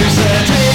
You said.